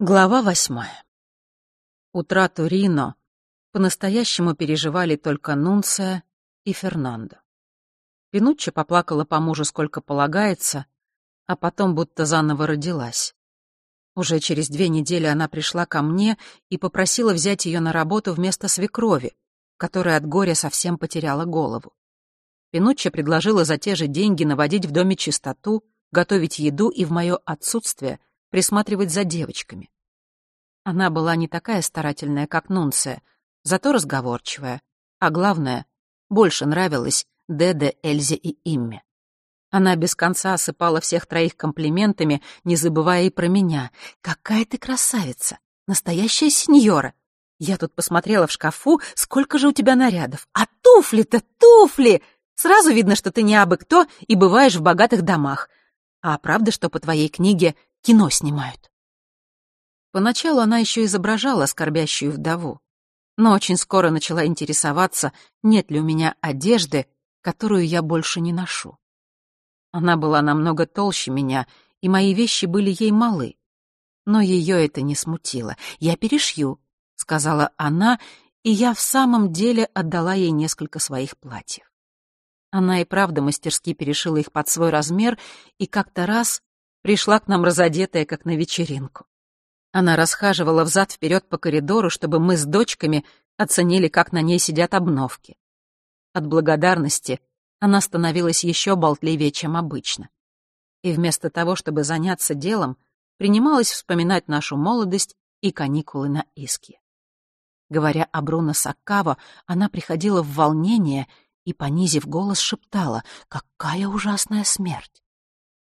Глава восьмая. Утрату Рино по-настоящему переживали только Нунция и Фернандо. Пинучча поплакала по мужу сколько полагается, а потом будто заново родилась. Уже через две недели она пришла ко мне и попросила взять ее на работу вместо свекрови, которая от горя совсем потеряла голову. Пинучча предложила за те же деньги наводить в доме чистоту, готовить еду и в мое отсутствие присматривать за девочками. Она была не такая старательная, как Нунция, зато разговорчивая, а главное, больше нравилась Деде, Эльзе и Имме. Она без конца осыпала всех троих комплиментами, не забывая и про меня. «Какая ты красавица! Настоящая сеньора! Я тут посмотрела в шкафу, сколько же у тебя нарядов. А туфли-то туфли! Сразу видно, что ты не абы кто и бываешь в богатых домах. А правда, что по твоей книге кино снимают?» Поначалу она еще изображала скорбящую вдову, но очень скоро начала интересоваться, нет ли у меня одежды, которую я больше не ношу. Она была намного толще меня, и мои вещи были ей малы. Но ее это не смутило. «Я перешью», — сказала она, и я в самом деле отдала ей несколько своих платьев. Она и правда мастерски перешила их под свой размер, и как-то раз пришла к нам разодетая, как на вечеринку. Она расхаживала взад-вперед по коридору, чтобы мы с дочками оценили, как на ней сидят обновки. От благодарности она становилась еще болтливее, чем обычно. И вместо того, чтобы заняться делом, принималась вспоминать нашу молодость и каникулы на Иске. Говоря о Бруно Саккаво, она приходила в волнение и, понизив голос, шептала «Какая ужасная смерть!»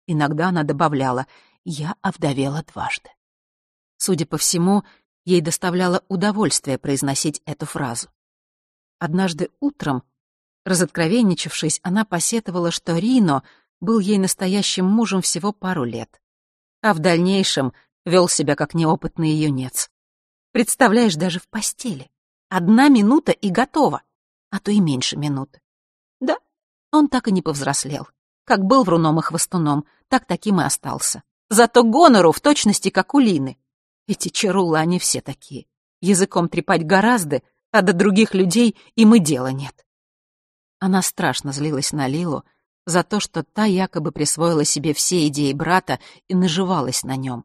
Иногда она добавляла «Я овдовела дважды». Судя по всему, ей доставляло удовольствие произносить эту фразу. Однажды утром, разоткровенничавшись, она посетовала, что Рино был ей настоящим мужем всего пару лет, а в дальнейшем вел себя как неопытный юнец. Представляешь, даже в постели. Одна минута и готово, а то и меньше минуты. Он так и не повзрослел. Как был вруном и хвостуном, так таким и остался. Зато гонору в точности, как у Лины. Эти чарулы, они все такие. Языком трепать гораздо, а до других людей им и дела нет. Она страшно злилась на Лилу за то, что та якобы присвоила себе все идеи брата и наживалась на нем.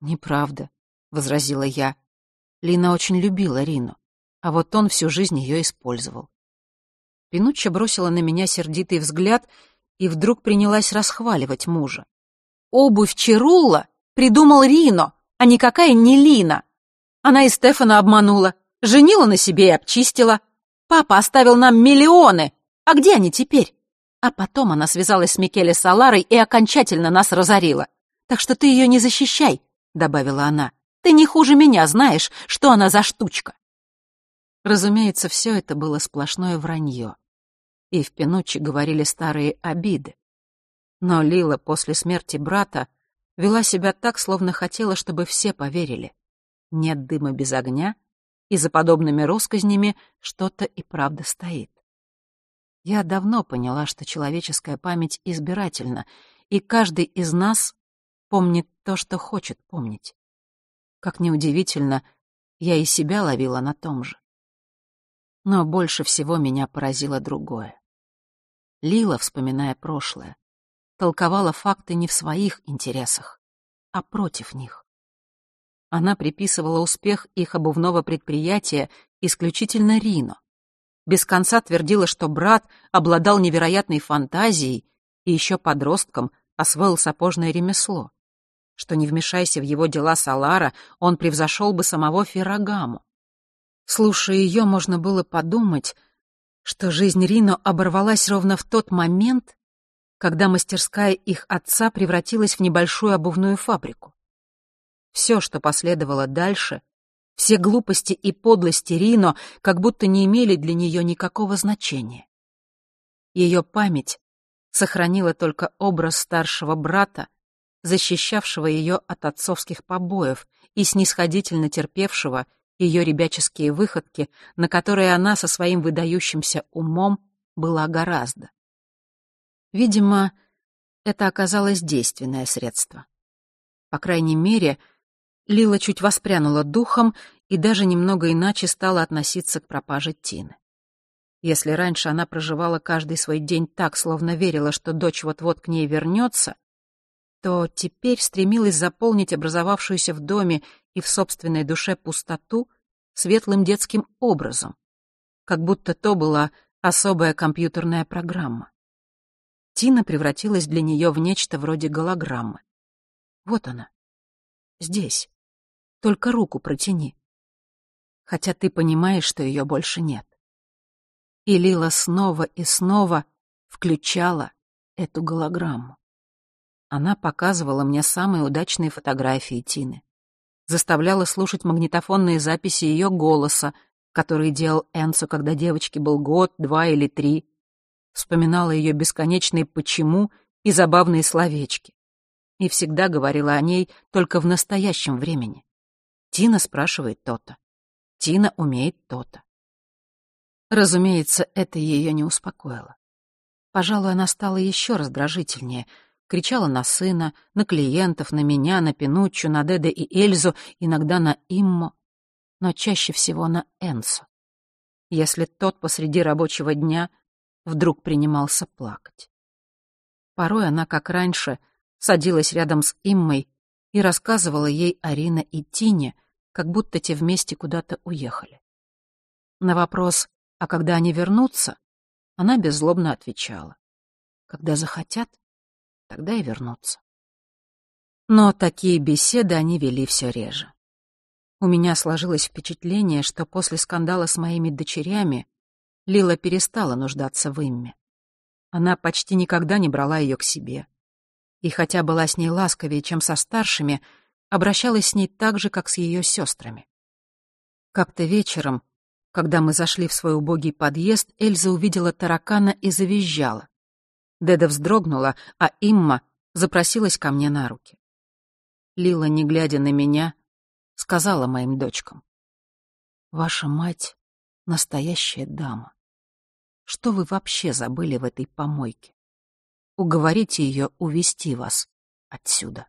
«Неправда», — возразила я. Лина очень любила Рину, а вот он всю жизнь ее использовал. Пинучча бросила на меня сердитый взгляд и вдруг принялась расхваливать мужа. «Обувь Чарулла придумал Рино, а никакая не Лина. Она и Стефана обманула, женила на себе и обчистила. Папа оставил нам миллионы. А где они теперь? А потом она связалась с Микеле Саларой и окончательно нас разорила. Так что ты ее не защищай, — добавила она. Ты не хуже меня знаешь, что она за штучка. Разумеется, все это было сплошное вранье. И в Пинуччи говорили старые обиды. Но Лила после смерти брата вела себя так, словно хотела, чтобы все поверили. Нет дыма без огня, и за подобными россказнями что-то и правда стоит. Я давно поняла, что человеческая память избирательна, и каждый из нас помнит то, что хочет помнить. Как неудивительно, я и себя ловила на том же. Но больше всего меня поразило другое. Лила, вспоминая прошлое, толковала факты не в своих интересах, а против них. Она приписывала успех их обувного предприятия исключительно Рино. Без конца твердила, что брат обладал невероятной фантазией и еще подростком освоил сапожное ремесло, что не вмешайся в его дела Салара, он превзошел бы самого Феррагаму. Слушая ее, можно было подумать, что жизнь Рино оборвалась ровно в тот момент, когда мастерская их отца превратилась в небольшую обувную фабрику. Все, что последовало дальше, все глупости и подлости Рино как будто не имели для нее никакого значения. Ее память сохранила только образ старшего брата, защищавшего ее от отцовских побоев и снисходительно терпевшего ее ребяческие выходки, на которые она со своим выдающимся умом была гораздо. Видимо, это оказалось действенное средство. По крайней мере, Лила чуть воспрянула духом и даже немного иначе стала относиться к пропаже Тины. Если раньше она проживала каждый свой день так, словно верила, что дочь вот-вот к ней вернется, то теперь стремилась заполнить образовавшуюся в доме и в собственной душе пустоту светлым детским образом, как будто то была особая компьютерная программа. Тина превратилась для нее в нечто вроде голограммы. Вот она. Здесь. Только руку протяни. Хотя ты понимаешь, что ее больше нет. И Лила снова и снова включала эту голограмму. Она показывала мне самые удачные фотографии Тины. Заставляла слушать магнитофонные записи ее голоса, которые делал Энсо, когда девочке был год, два или три. Вспоминала ее бесконечные «почему» и забавные словечки. И всегда говорила о ней только в настоящем времени. Тина спрашивает то-то. Тина умеет то-то. Разумеется, это ее не успокоило. Пожалуй, она стала еще раздражительнее — кричала на сына, на клиентов, на меня, на Пинуччу, на Деде и Эльзу, иногда на Иммо, но чаще всего на Энсо. Если тот посреди рабочего дня вдруг принимался плакать. Порой она, как раньше, садилась рядом с Иммой и рассказывала ей о Рине и Тине, как будто те вместе куда-то уехали. На вопрос, а когда они вернутся, она беззлобно отвечала. Когда захотят, тогда и вернуться. Но такие беседы они вели все реже. У меня сложилось впечатление, что после скандала с моими дочерями Лила перестала нуждаться в Имме. Она почти никогда не брала ее к себе. И хотя была с ней ласковее, чем со старшими, обращалась с ней так же, как с ее сестрами. Как-то вечером, когда мы зашли в свой убогий подъезд, Эльза увидела таракана и завизжала. Деда вздрогнула, а Имма запросилась ко мне на руки. Лила, не глядя на меня, сказала моим дочкам. «Ваша мать — настоящая дама. Что вы вообще забыли в этой помойке? Уговорите ее увести вас отсюда».